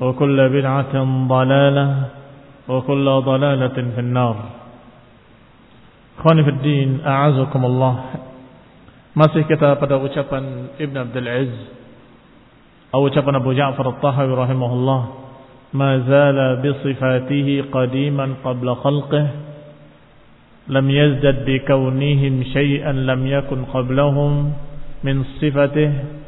وكل بدعة ضلالة وكل ضلالة في النار Khani Fiddin, A'azakumullah Masih kita pada ucapan Ibn Abdul Aziz Atau ucapan Abu Ja'far Al-Tahawi rahimahullah Ma zala bisifatihi qadiman qabla khalqih Lam yazdad bi kaunihim syai'an lam yakun qablahum Min sifatih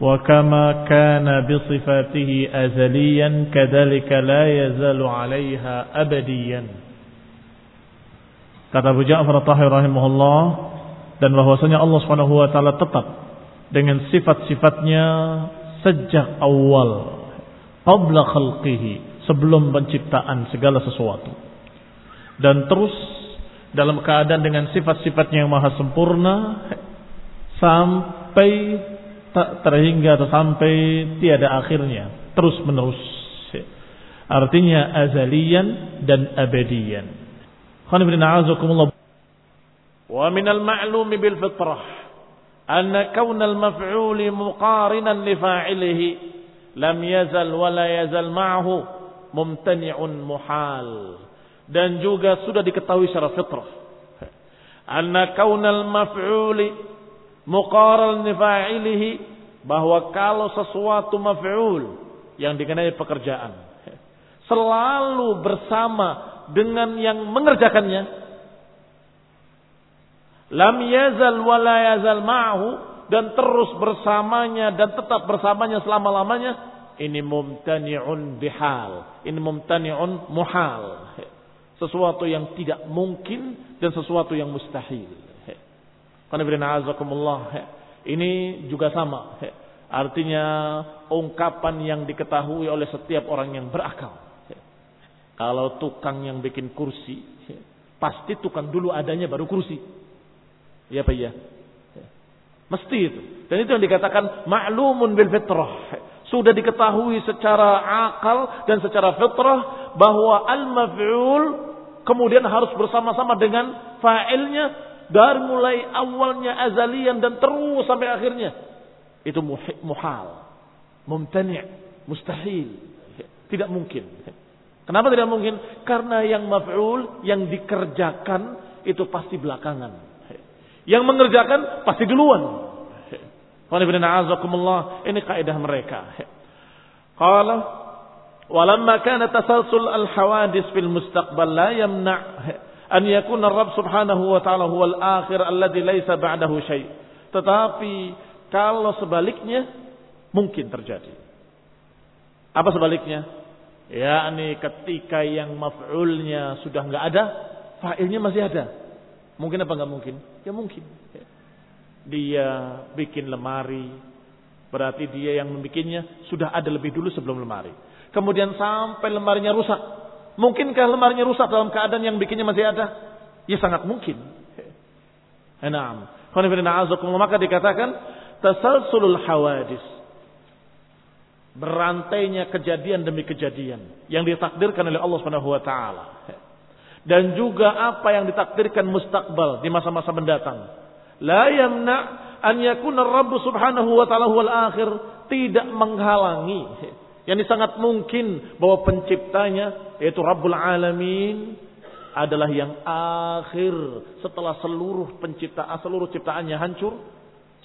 وكما كان بصفاته أزليا كذلك لا يزال عليها أبديا kata Abu Ja'far Tahir rahimahullah dan bahwasanya Allah Subhanahu wa taala tetap dengan sifat-sifatnya sejak awal qabla khalqihi sebelum penciptaan segala sesuatu dan terus dalam keadaan dengan sifat-sifatnya yang maha sempurna sampai tak terhingga atau sampai tiada akhirnya. Terus menerus. Artinya azalian dan abadian wa min al-ma'lum bil fitrah. Anna kaun al-maf'ul muqarinan li fa'ilihi. Lam yazal wa la yazal ma'ahu mumtani'un muhal. Dan juga sudah diketahui secara fitrah. Anna kaun al-maf'ul muqaral nifa'ilihi bahwa kalau sesuatu maf'ul yang dikenai pekerjaan selalu bersama dengan yang mengerjakannya. Lam yazal wa la yazal ma'ahu dan terus bersamanya dan tetap bersamanya selama-lamanya ini mumtani'un bihal ini mumtani'un muhal. Sesuatu yang tidak mungkin dan sesuatu yang mustahil ini juga sama. Artinya ungkapan yang diketahui oleh setiap orang yang berakal. Kalau tukang yang bikin kursi, pasti tukang dulu adanya baru kursi. Iya apa iya? Mesti itu. Dan itu yang dikatakan ma'lumun bil fitrah. Sudah diketahui secara akal dan secara fitrah bahwa al-maf'ul kemudian harus bersama-sama dengan fa'ilnya dari mulai awalnya azalian dan terus sampai akhirnya. Itu muhal. Mumtani' mustahil. Tidak mungkin. Kenapa tidak mungkin? Karena yang maf'ul, yang dikerjakan itu pasti belakangan. Yang mengerjakan pasti duluan. Ini kaidah mereka. Qala walamma kana tasalsul al-hawadis fil mustaqbal la yamna' an yakuna Rabb Subhanahu wa taala huwal akhir alladhi laisa ba'dahu syai. Tetapi kalau sebaliknya mungkin terjadi. Apa sebaliknya? yakni ketika yang maf'ulnya sudah enggak ada Fa'ilnya masih ada. Mungkin apa nggak mungkin? Ya mungkin. Dia bikin lemari. Berarti dia yang membikinnya sudah ada lebih dulu sebelum lemari. Kemudian sampai lemarinya rusak. Mungkinkah lemarinya rusak dalam keadaan yang bikinnya masih ada? Ya sangat mungkin. Enam. Maka dikatakan tasalsulul hawadis. Berantainya kejadian demi kejadian yang ditakdirkan oleh Allah Subhanahu wa taala. Dan juga apa yang ditakdirkan mustakbal di masa-masa mendatang. La yamna an yakuna Rabb Subhanahu wa taala huwal akhir tidak menghalangi. Yang sangat mungkin bahwa penciptanya yaitu Rabbul Alamin adalah yang akhir setelah seluruh penciptaan seluruh ciptaannya hancur,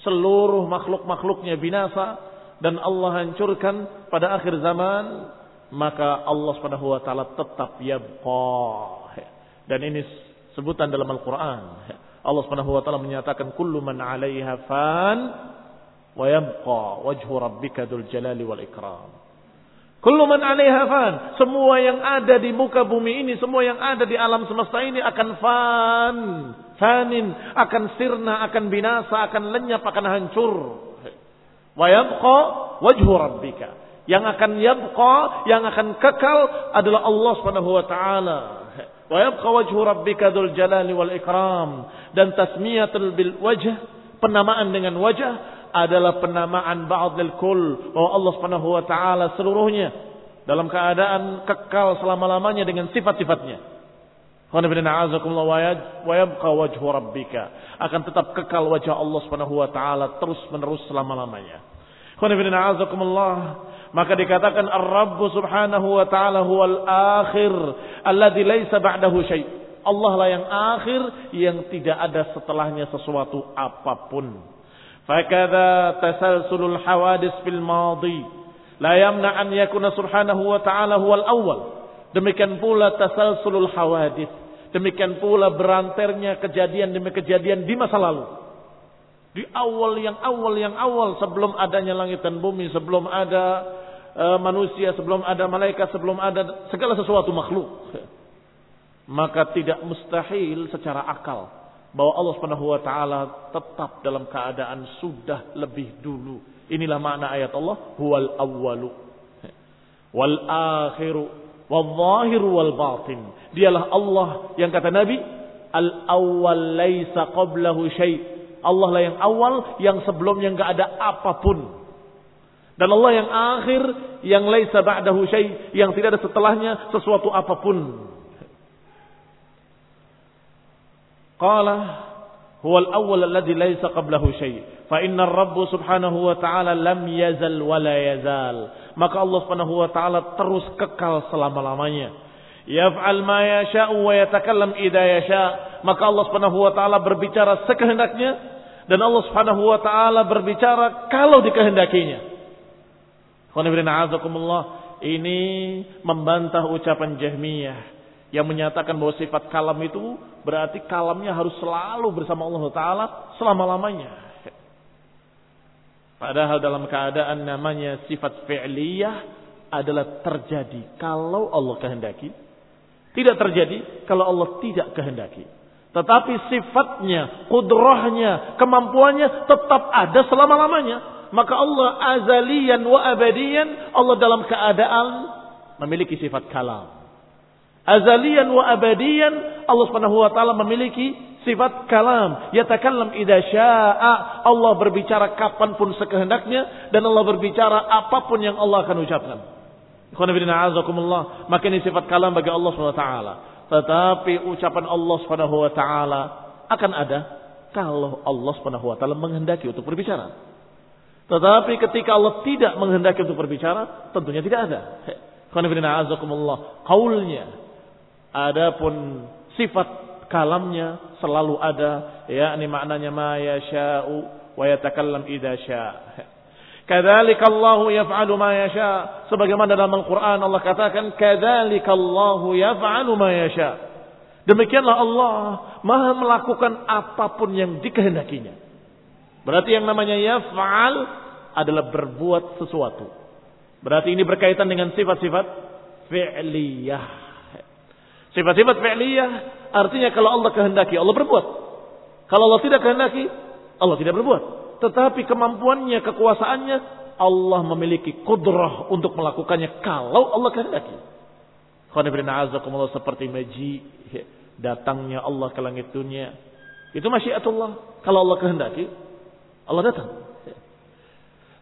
seluruh makhluk-makhluknya binasa dan Allah hancurkan pada akhir zaman, maka Allah Subhanahu wa taala tetap yabqa. Dan ini sebutan dalam Al-Qur'an. Allah Subhanahu wa taala menyatakan kullu man 'alaiha fan wa yabqa wajhu rabbika dzul jalali wal ikram. Kullu man 'alaiha fan. Semua yang ada di muka bumi ini, semua yang ada di alam semesta ini akan fan. Fanin, akan sirna, akan binasa, akan lenyap, akan hancur. Wa yabqa wajhu rabbika. Yang akan yabqa, yang akan kekal adalah Allah Subhanahu wa taala. Wa yabqa wajhu rabbika dzul jalali wal ikram. Dan tasmiyatul bil wajh, penamaan dengan wajah adalah penamaan ba'dil kul bahwa Allah Subhanahu wa taala seluruhnya dalam keadaan kekal selama-lamanya dengan sifat-sifatnya. akan tetap kekal wajah Allah Subhanahu wa taala terus-menerus selama-lamanya. maka dikatakan Ar-Rabb Subhanahu wa taala huwal akhir alladzi laisa ba'dahu syai'. Allah lah yang akhir yang tidak ada setelahnya sesuatu apa pun. فكذا تسلسل الحوادث في الماضي لا يمنع أن يكون سبحانه وتعالى هو الأول demikian pula tasalsulul hawadith demikian pula beranternya kejadian demi kejadian di masa lalu di awal yang awal yang awal sebelum adanya langit dan bumi sebelum ada uh, manusia sebelum ada malaikat sebelum ada segala sesuatu makhluk maka tidak mustahil secara akal bahwa Allah Subhanahu wa taala tetap dalam keadaan sudah lebih dulu. Inilah makna ayat Allah, huwal awwalu wal akhiru wal zahiru wal batin. Dialah Allah yang kata Nabi, al awwal laisa qablahu syai. Allah lah yang awal yang sebelumnya enggak ada apa pun. Dan Allah yang akhir yang laisa ba'dahu syai, yang tidak ada setelahnya sesuatu apa pun. Qala huwa al-awwal alladhi laysa qablahu syai. Fa inna Rabb subhanahu wa ta'ala lam yazal wa la yazal. Maka Allah subhanahu wa ta'ala terus kekal selama-lamanya. Yaf'al ma yasha'u wa yatakallam idza yasha. Maka Allah subhanahu wa ta'ala berbicara sekehendaknya dan Allah subhanahu wa ta'ala berbicara kalau dikehendakinya. Ini membantah ucapan Jahmiyah yang menyatakan bahwa sifat kalam itu berarti kalamnya harus selalu bersama Allah Ta'ala selama-lamanya. Padahal dalam keadaan namanya sifat fi'liyah adalah terjadi kalau Allah kehendaki. Tidak terjadi kalau Allah tidak kehendaki. Tetapi sifatnya, kudrahnya, kemampuannya tetap ada selama-lamanya. Maka Allah azalian wa abadian, Allah dalam keadaan memiliki sifat kalam azalian wa abadian Allah Subhanahu wa taala memiliki sifat kalam. Yatakallam idza syaa'a Allah berbicara kapan pun sekehendaknya dan Allah berbicara apa pun yang Allah akan ucapkan. Maka ini sifat kalam bagi Allah Subhanahu wa taala. Tetapi ucapan Allah Subhanahu wa taala akan ada kalau Allah Subhanahu wa taala menghendaki untuk berbicara. Tetapi ketika Allah tidak menghendaki untuk berbicara tentunya tidak ada. Kaulnya Adapun sifat kalamnya selalu ada, yakni maknanya ma yasha'u wa yatakallam idza syaa. Kadzalika Allah yaf'alu ma yasha. Sebagaimana dalam Al-Qur'an Allah katakan kadzalika Allah yaf'alu ma yasha. Demikianlah Allah Maha melakukan apa pun yang dikehendakinya. Berarti yang namanya yaf'al adalah berbuat sesuatu. Berarti ini berkaitan dengan sifat-sifat fi'liyah. Sifat-sifat fi'liyah artinya kalau Allah kehendaki Allah berbuat. Kalau Allah tidak kehendaki Allah tidak berbuat. Tetapi kemampuannya, kekuasaannya Allah memiliki kudrah untuk melakukannya kalau Allah kehendaki. seperti maji datangnya Allah ke langit dunia. Itu masyiatullah. Kalau Allah kehendaki, Allah datang.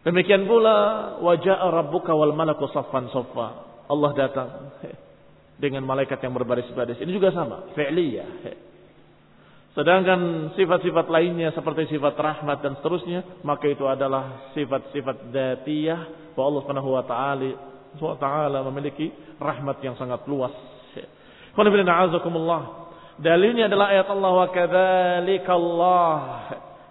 Demikian pula wajah rabbuka wal malaku saffan saffa. Allah datang dengan malaikat yang berbaris-baris. Ini juga sama, fi'liyah. Sedangkan sifat-sifat lainnya seperti sifat rahmat dan seterusnya, maka itu adalah sifat-sifat datiyah bahwa Allah Subhanahu wa taala taala memiliki rahmat yang sangat luas. Dalilnya adalah ayat Allah wa kadzalikallah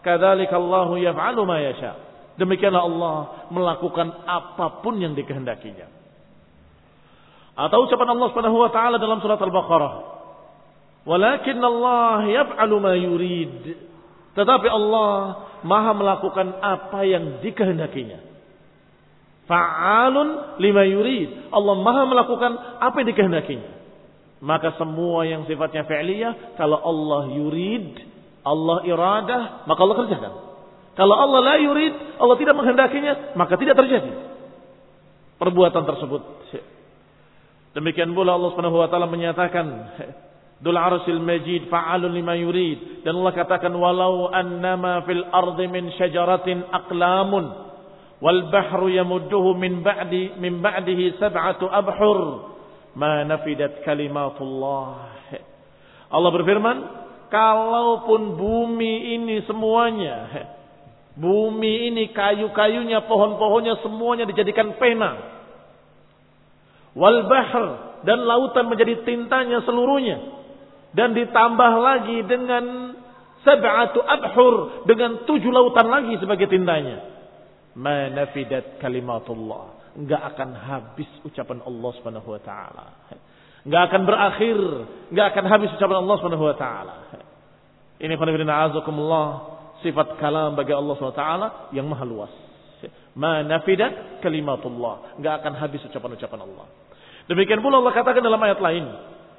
kadzalikallahu yaf'alu ma yasha. Demikianlah Allah melakukan apa pun yang dikehendakinya. Atau ucapan Allah Subhanahu wa taala dalam surat Al-Baqarah. Walakin Allah yaf'alu ma yurid. Tetapi Allah Maha melakukan apa yang dikehendakinya. Fa'alun lima yurid. Allah Maha melakukan apa yang dikehendakinya. Maka semua yang sifatnya fi'liyah kalau Allah yurid, Allah iradah, maka Allah kerjakan. Kalau Allah la yurid, Allah tidak menghendakinya, maka tidak terjadi perbuatan tersebut. Demikian pula Allah Subhanahu wa taala menyatakan Dul arsil majid fa'alun lima yurid. Dan Allah katakan walau annama fil ardi min syajaratin aqlamun wal bahru yamudduhu min ba'di min ba'dihi sab'atu abhur ma nafidat kalimatullah. Allah berfirman kalaupun bumi ini semuanya bumi ini kayu-kayunya pohon-pohonnya semuanya dijadikan pena wal bahr dan lautan menjadi tintanya seluruhnya. Dan ditambah lagi dengan sab'atu abhur dengan tujuh lautan lagi sebagai tintanya. Manafidat kalimatullah. Enggak akan habis ucapan Allah Subhanahu wa taala. Enggak akan berakhir. Enggak akan habis ucapan Allah Subhanahu wa taala. Ini qanibina azakumullah sifat kalam bagi Allah Subhanahu wa taala yang maha luas. Manafidat kalimatullah. Enggak akan habis ucapan-ucapan Allah Demikian pula Allah katakan dalam ayat lain,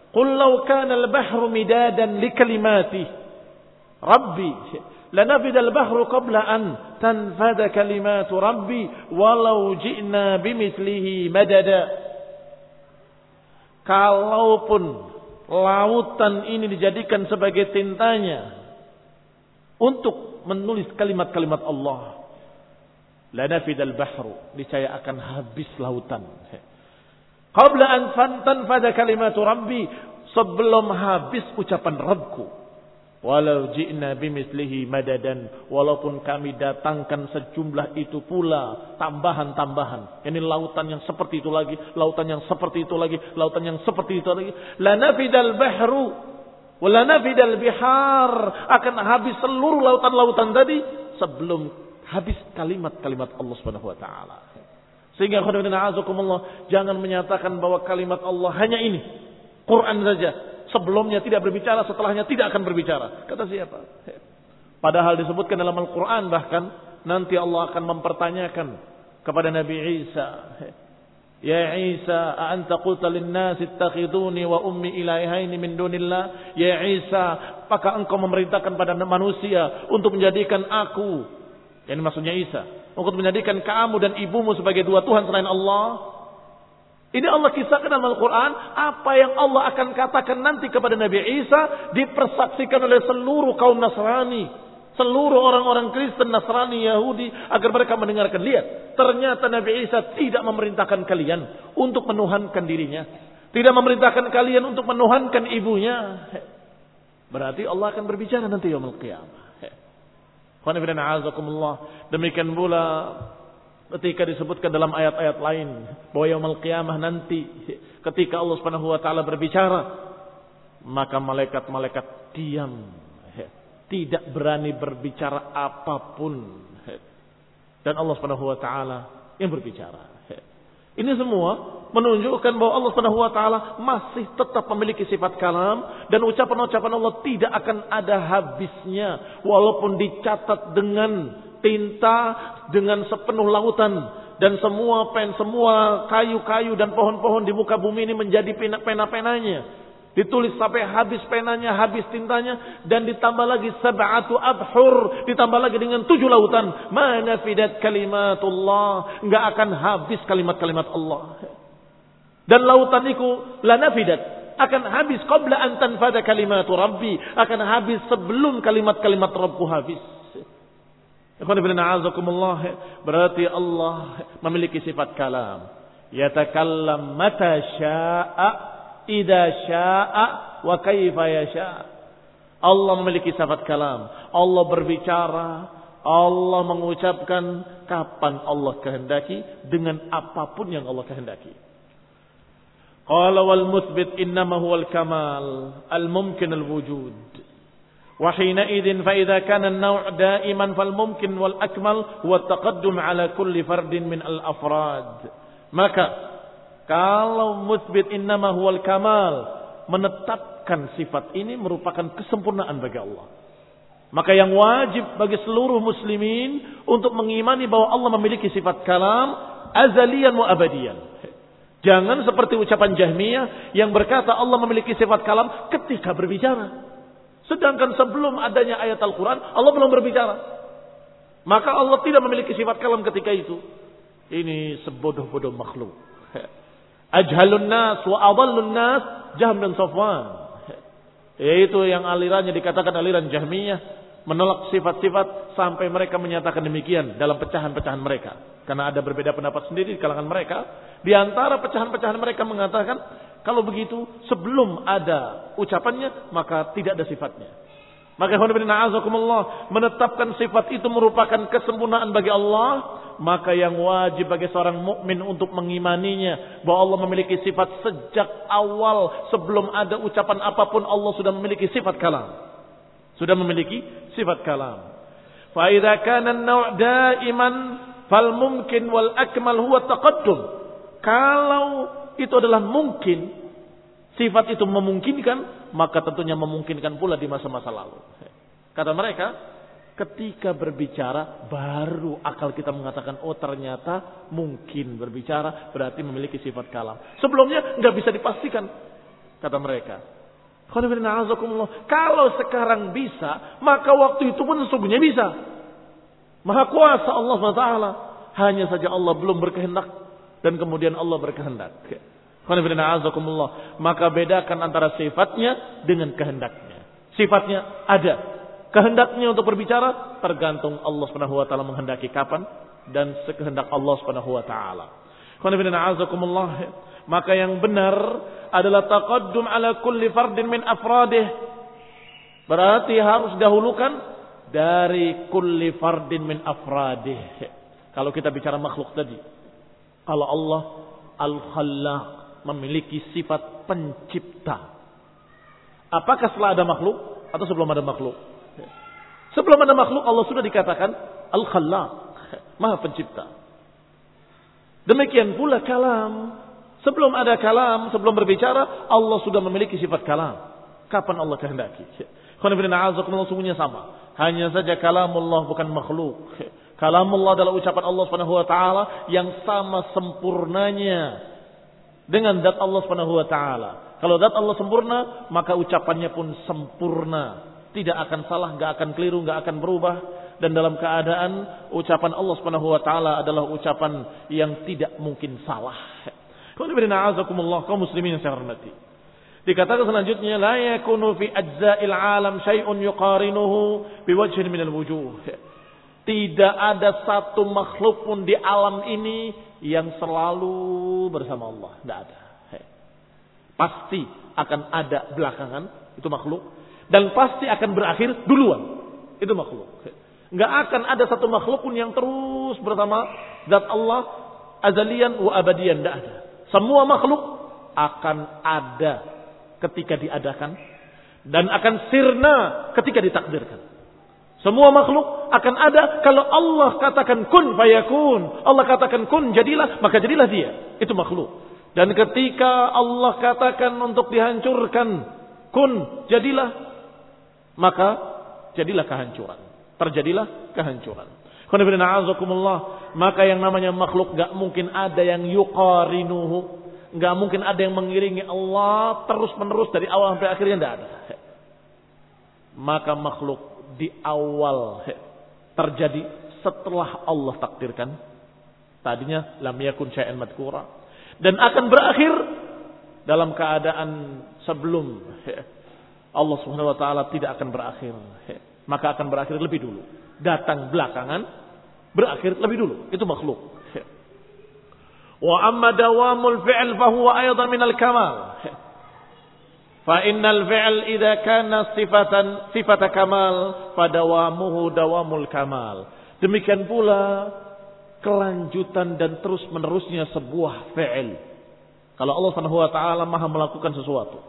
"Qul law kana al-bahru midadan li kalimati Rabbi lanafida al-bahru qabla an tanfada kalimatu Rabbi walau ji'na bimithlihi madada." Kalaupun lautan ini dijadikan sebagai tintanya untuk menulis kalimat-kalimat Allah, lanafida al-bahru, niscaya akan habis lautan. Qabla an pada kalimatu Rabbi. Sebelum habis ucapan Rabbku. Walau ji'na bimislihi madadan. Walaupun kami datangkan sejumlah itu pula. Tambahan-tambahan. Ini lautan yang seperti itu lagi. Lautan yang seperti itu lagi. Lautan yang seperti itu lagi. Lanafidal bahru. Walanafidal bihar. Akan habis seluruh lautan-lautan tadi. Sebelum habis kalimat-kalimat Allah subhanahu wa ta'ala. Sehingga azakumullah jangan menyatakan bahwa kalimat Allah hanya ini. Quran saja. Sebelumnya tidak berbicara, setelahnya tidak akan berbicara. Kata siapa? Padahal disebutkan dalam Al-Quran bahkan nanti Allah akan mempertanyakan kepada Nabi Isa. Ya Isa, anta qulta lin-nas ittakhiduni wa ummi ilahaini min dunillah? Ya Isa, apakah engkau memerintahkan pada manusia untuk menjadikan aku, yang maksudnya Isa, untuk menjadikan kamu dan ibumu sebagai dua Tuhan selain Allah. Ini Allah kisahkan dalam Al-Quran. Apa yang Allah akan katakan nanti kepada Nabi Isa. Dipersaksikan oleh seluruh kaum Nasrani. Seluruh orang-orang Kristen, Nasrani, Yahudi. Agar mereka mendengarkan. Lihat. Ternyata Nabi Isa tidak memerintahkan kalian. Untuk menuhankan dirinya. Tidak memerintahkan kalian untuk menuhankan ibunya. Berarti Allah akan berbicara nanti Yomul Qiyamah. Demikian pula ketika disebutkan dalam ayat-ayat lain bahwa yaumul qiyamah nanti ketika Allah Subhanahu wa taala berbicara maka malaikat-malaikat diam. Tidak berani berbicara apa pun. Dan Allah Subhanahu wa taala yang berbicara. Ini semua menunjukkan bahwa Allah Subhanahu wa taala masih tetap memiliki sifat kalam dan ucapan-ucapan Allah tidak akan ada habisnya walaupun dicatat dengan tinta dengan sepenuh lautan dan semua pen semua kayu-kayu dan pohon-pohon di muka bumi ini menjadi pena-penanya Ditulis sampai habis penanya, habis tintanya. Dan ditambah lagi sab'atu abhur. Ditambah lagi dengan tujuh lautan. Mana fidat kalimatullah. Nggak akan habis kalimat-kalimat Allah. Dan lautan itu la nafidat. Akan habis qabla an tanfada kalimatu rabbi. Akan habis sebelum kalimat-kalimat Rabbku habis. Berarti Allah memiliki sifat kalam. Yatakallam mata sya'a idza syaa wa kaifa yasha. Allah memiliki sifat kalam. Allah berbicara, Allah mengucapkan kapan Allah kehendaki dengan apa pun yang Allah kehendaki. Qala wal muthbit innama huwal kamal al mumkin al wujud. Wa hina idin fa idza kana an-naw' da'iman fal mumkin wal akmal huwa at-taqaddum ala kulli fardin min al afrad. Maka kalau musbit innama huwal kamal. Menetapkan sifat ini merupakan kesempurnaan bagi Allah. Maka yang wajib bagi seluruh muslimin untuk mengimani bahwa Allah memiliki sifat kalam azalian wa abadian. Jangan seperti ucapan Jahmiyah yang berkata Allah memiliki sifat kalam ketika berbicara. Sedangkan sebelum adanya ayat Al-Quran, Allah belum berbicara. Maka Allah tidak memiliki sifat kalam ketika itu. Ini sebodoh-bodoh makhluk. Ajhalun nas wa adallun nas Jahm dan Safwan. Yaitu yang alirannya dikatakan aliran Jahmiyah. Menolak sifat-sifat sampai mereka menyatakan demikian dalam pecahan-pecahan mereka. Karena ada berbeda pendapat sendiri di kalangan mereka. Di antara pecahan-pecahan mereka mengatakan, kalau begitu sebelum ada ucapannya maka tidak ada sifatnya. Maka menetapkan sifat itu merupakan kesempurnaan bagi Allah maka yang wajib bagi seorang mukmin untuk mengimaninya bahwa Allah memiliki sifat sejak awal sebelum ada ucapan apa pun Allah sudah memiliki sifat kalam. Sudah memiliki sifat kalam. Fa idza kana an-naw' daiman fal mumkin wal akmal huwa taqaddum. Kalau itu adalah mungkin sifat itu memungkinkan maka tentunya memungkinkan pula di masa-masa lalu. Kata mereka, Ketika berbicara baru akal kita mengatakan oh ternyata mungkin berbicara berarti memiliki sifat kalam. Sebelumnya nggak bisa dipastikan kata mereka. Kalau sekarang bisa, maka waktu itu pun sesungguhnya bisa. Maha kuasa Allah SWT. Hanya saja Allah belum berkehendak dan kemudian Allah berkehendak. Maka bedakan antara sifatnya dengan kehendaknya. Sifatnya ada, Kehendaknya untuk berbicara tergantung Allah wa taala menghendaki kapan dan sekehendak Allah wa taala. Maka yang benar adalah taqaddum ala kulli fardin min afradih. Berarti harus dahulukan dari kulli fardin min afradih. Kalau kita bicara makhluk tadi. Kalau Allah Al-Khallaq memiliki sifat pencipta. Apakah setelah ada makhluk atau sebelum ada makhluk? Sebelum ada makhluk Allah sudah dikatakan Al-Khallaq, Maha Pencipta. Demikian pula kalam. Sebelum ada kalam, sebelum berbicara, Allah sudah memiliki sifat kalam. Kapan Allah kehendaki? Sungguhnya sama. Hanya saja kalamullah bukan makhluk. Kalamullah adalah ucapan Allah Subhanahu wa taala yang sama sempurnanya dengan zat Allah Subhanahu wa taala. Kalau zat Allah sempurna, maka ucapannya pun sempurna tidak akan salah, nggak akan keliru, nggak akan berubah dan dalam keadaan ucapan Allah Subhanahu wa taala adalah ucapan yang tidak mungkin salah. kaum muslimin yang saya hormati. Dikatakan selanjutnya la yakunu fi ajza'il alam syai'un yuqarinuhu biwajhin minal wujuh. Tidak ada satu makhluk pun di alam ini yang selalu bersama Allah. Tidak ada. Pasti akan ada belakangan itu makhluk dan pasti akan berakhir duluan. Itu makhluk. Nggak akan ada satu makhluk pun yang terus bersama zat Allah azalian wa abadian. Tidak ada. Semua makhluk akan ada ketika diadakan dan akan sirna ketika ditakdirkan. Semua makhluk akan ada kalau Allah katakan kun fayakun. Allah katakan kun jadilah, maka jadilah dia. Itu makhluk. Dan ketika Allah katakan untuk dihancurkan, kun jadilah, maka jadilah kehancuran. Terjadilah kehancuran. Maka yang namanya makhluk gak mungkin ada yang yuqarinuhu. Nggak mungkin ada yang mengiringi Allah terus menerus dari awal sampai akhirnya tidak ada. Maka makhluk di awal terjadi setelah Allah takdirkan. Tadinya lam yakun syai'an madkura. Dan akan berakhir dalam keadaan sebelum Allah Subhanahu wa taala tidak akan berakhir. Maka akan berakhir lebih dulu. Datang belakangan, berakhir lebih dulu. Itu makhluk. Wa amma dawamul fi'l fa huwa aidan minal kamal. Fa innal fi'l idza kana sifatan sifata kamal fa dawamuhu dawamul kamal. Demikian pula kelanjutan dan terus menerusnya sebuah fi'il. Kalau Allah Subhanahu wa taala Maha melakukan sesuatu,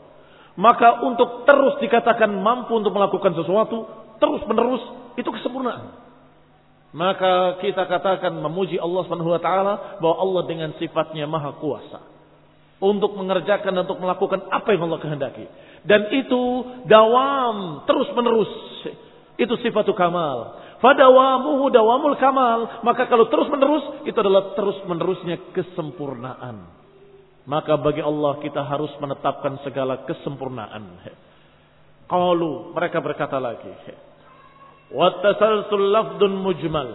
maka untuk terus dikatakan mampu untuk melakukan sesuatu terus menerus itu kesempurnaan. Maka kita katakan memuji Allah Subhanahu wa taala bahwa Allah dengan sifatnya maha kuasa untuk mengerjakan dan untuk melakukan apa yang Allah kehendaki. Dan itu dawam terus-menerus. Itu sifatu kamal. Fadawamuhu dawamul kamal. Maka kalau terus-menerus itu adalah terus-menerusnya kesempurnaan. Maka bagi Allah kita harus menetapkan segala kesempurnaan. Qalu mereka berkata lagi. Wa tasalsul lafdun mujmal.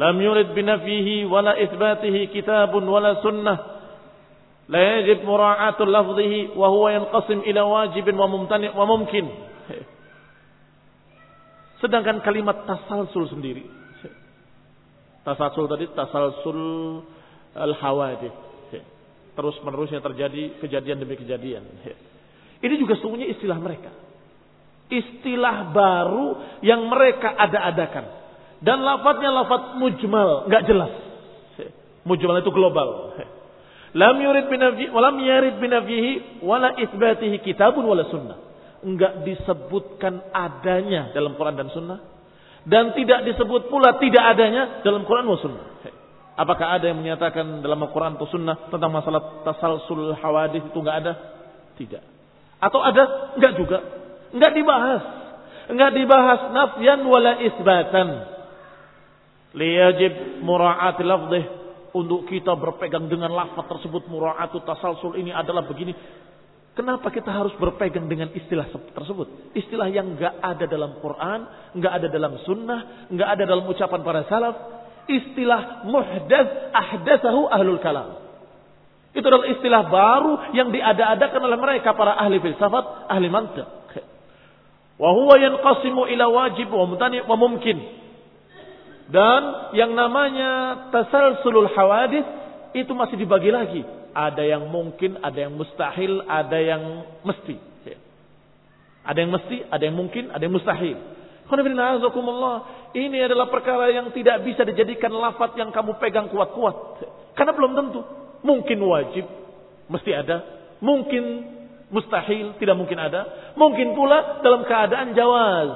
Lam yurid binafihi wala isbatihi kitabun wala sunnah. La yajib mura'atu lafdhihi wa huwa yanqasim ila wajibin wa mumtani' wa mumkin. Sedangkan kalimat tasalsul sendiri. Tasalsul tadi tasalsul al-hawadith. Terus menerusnya terjadi kejadian demi kejadian. Ini juga sesungguhnya istilah mereka istilah baru yang mereka ada-adakan. Dan lafadznya lafadz mujmal, nggak jelas. Mujmal itu global. Lam yurid binafi, walam yarid binafihi, wala isbatihi kitabun wala sunnah. Enggak disebutkan adanya dalam Quran dan sunnah. Dan tidak disebut pula tidak adanya dalam Quran dan sunnah. Apakah ada yang menyatakan dalam Al-Quran atau sunnah tentang masalah tasalsul hawadis itu enggak ada? Tidak. Atau ada? Enggak juga. Enggak dibahas. Enggak dibahas nafyan wala isbatan. Liyajib mura'at lafdih. Untuk kita berpegang dengan lafaz tersebut mura'atu tasalsul ini adalah begini. Kenapa kita harus berpegang dengan istilah tersebut? Istilah yang enggak ada dalam Quran, enggak ada dalam sunnah, enggak ada dalam ucapan para salaf. Istilah muhdats ahdatsahu ahlul kalam. Itu adalah istilah baru yang diada-adakan oleh mereka para ahli filsafat, ahli mantiq. Wa huwa yanqasimu ila wajib wa mutani wa mumkin. Dan yang namanya tasalsulul hawadis itu masih dibagi lagi. Ada yang mungkin, ada yang mustahil, ada yang mesti. Ada yang mesti, ada yang mungkin, ada yang mustahil. Ini adalah perkara yang tidak bisa dijadikan lafat yang kamu pegang kuat-kuat. Karena belum tentu. Mungkin wajib, mesti ada. Mungkin Mustahil, tidak mungkin ada. Mungkin pula dalam keadaan jawaz.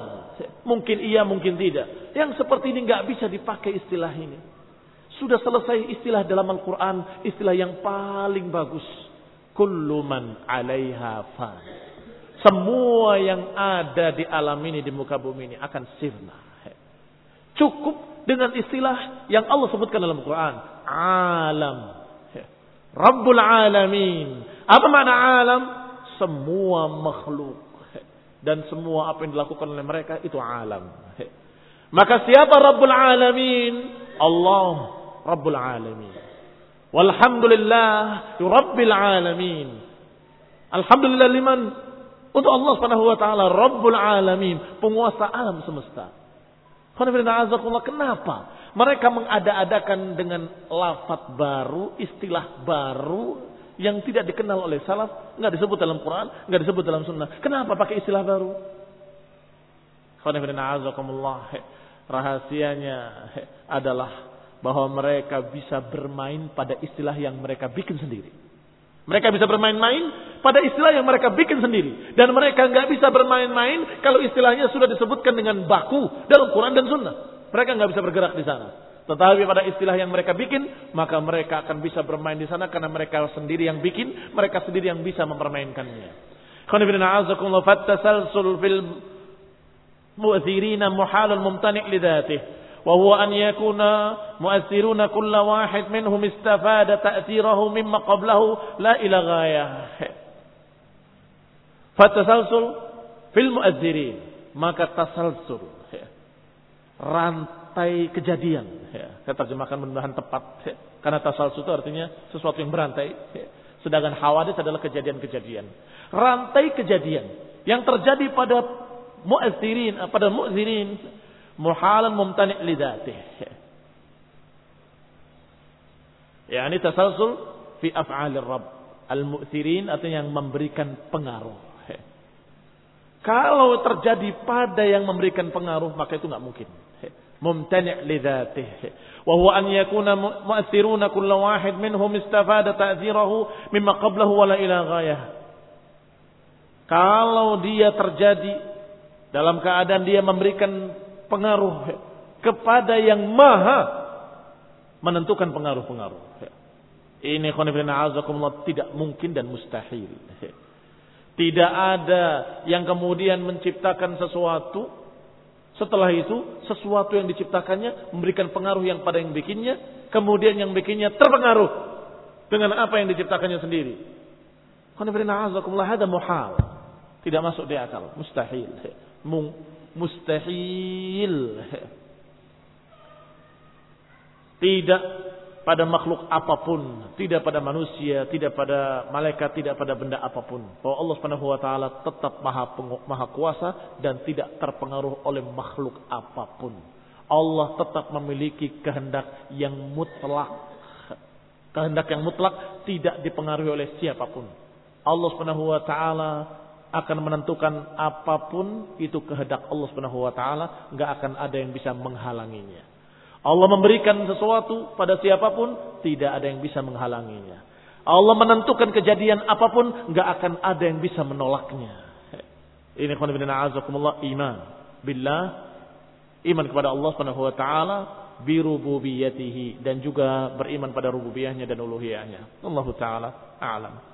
Mungkin iya, mungkin tidak. Yang seperti ini nggak bisa dipakai istilah ini. Sudah selesai istilah dalam Al-Quran. Istilah yang paling bagus. Kullu man alaiha fan. Semua yang ada di alam ini, di muka bumi ini akan sirna. Cukup dengan istilah yang Allah sebutkan dalam Al-Quran. Alam. Rabbul alamin. Apa makna alam? semua makhluk dan semua apa yang dilakukan oleh mereka itu alam. Maka siapa Rabbul Alamin? Allah Rabbul Alamin. Walhamdulillah Rabbil Alamin. Alhamdulillah liman untuk Allah Subhanahu wa taala Rabbul Alamin, penguasa alam semesta. Kenapa? Mereka mengada-adakan dengan lafaz baru, istilah baru yang tidak dikenal oleh salaf, nggak disebut dalam Quran, nggak disebut dalam Sunnah. Kenapa pakai istilah baru? Rahasianya adalah bahwa mereka bisa bermain pada istilah yang mereka bikin sendiri. Mereka bisa bermain-main pada istilah yang mereka bikin sendiri. Dan mereka nggak bisa bermain-main kalau istilahnya sudah disebutkan dengan baku dalam Quran dan Sunnah. Mereka nggak bisa bergerak di sana. Tetapi pada istilah yang mereka bikin, maka mereka akan bisa bermain di sana karena mereka sendiri yang bikin, mereka sendiri yang bisa mempermainkannya. fil muhalul mumtani'. وهو أن يكون مؤثرون كل واحد منهم استفاد تأثيره مما قبله لا إلى غاية فالتسلسل في المؤثرين maka tasalsul rantai kejadian saya terjemahkan mudah-mudahan tepat karena tasalsul itu artinya sesuatu yang berantai sedangkan hawadis adalah kejadian-kejadian rantai kejadian yang terjadi pada mu'athirin pada mu'athirin muhalan mumtani' lidatih. Ya, ini tasalsul fi af'alir rabb. Al-mu'thirin artinya yang memberikan pengaruh. Kalau terjadi pada yang memberikan pengaruh, maka itu nggak mungkin. Mumtani' lidatih. Wa huwa an yakuna mu'athiruna kulla wahid minhum istafada ta'zirahu mimma qablahu wala ila ghayah. Kalau dia terjadi dalam keadaan dia memberikan pengaruh kepada yang maha menentukan pengaruh-pengaruh. Ini khonifina azakumullah tidak mungkin dan mustahil. Tidak ada yang kemudian menciptakan sesuatu setelah itu sesuatu yang diciptakannya memberikan pengaruh yang pada yang bikinnya, kemudian yang bikinnya terpengaruh dengan apa yang diciptakannya sendiri. Khonifina azakumullah ada muhal. Tidak masuk di akal, mustahil mustahil. Tidak pada makhluk apa pun, tidak pada manusia, tidak pada malaikat, tidak pada benda apa pun. Bahwa Allah Subhanahu wa taala tetap maha maha kuasa dan tidak terpengaruh oleh makhluk apa pun. Allah tetap memiliki kehendak yang mutlak. Kehendak yang mutlak tidak dipengaruhi oleh siapa pun. Allah Subhanahu wa taala akan menentukan apa pun itu kehendak Allah Subhanahu wa taala, enggak akan ada yang bisa menghalanginya. Allah memberikan sesuatu pada siapa pun, tidak ada yang bisa menghalanginya. Allah menentukan kejadian apa pun, enggak akan ada yang bisa menolaknya. Ini khonibina azakumullah iman billah iman kepada Allah Subhanahu wa taala birububiyatihi dan juga beriman pada rububiyahnya dan uluhiyahnya. Allah taala a'lam.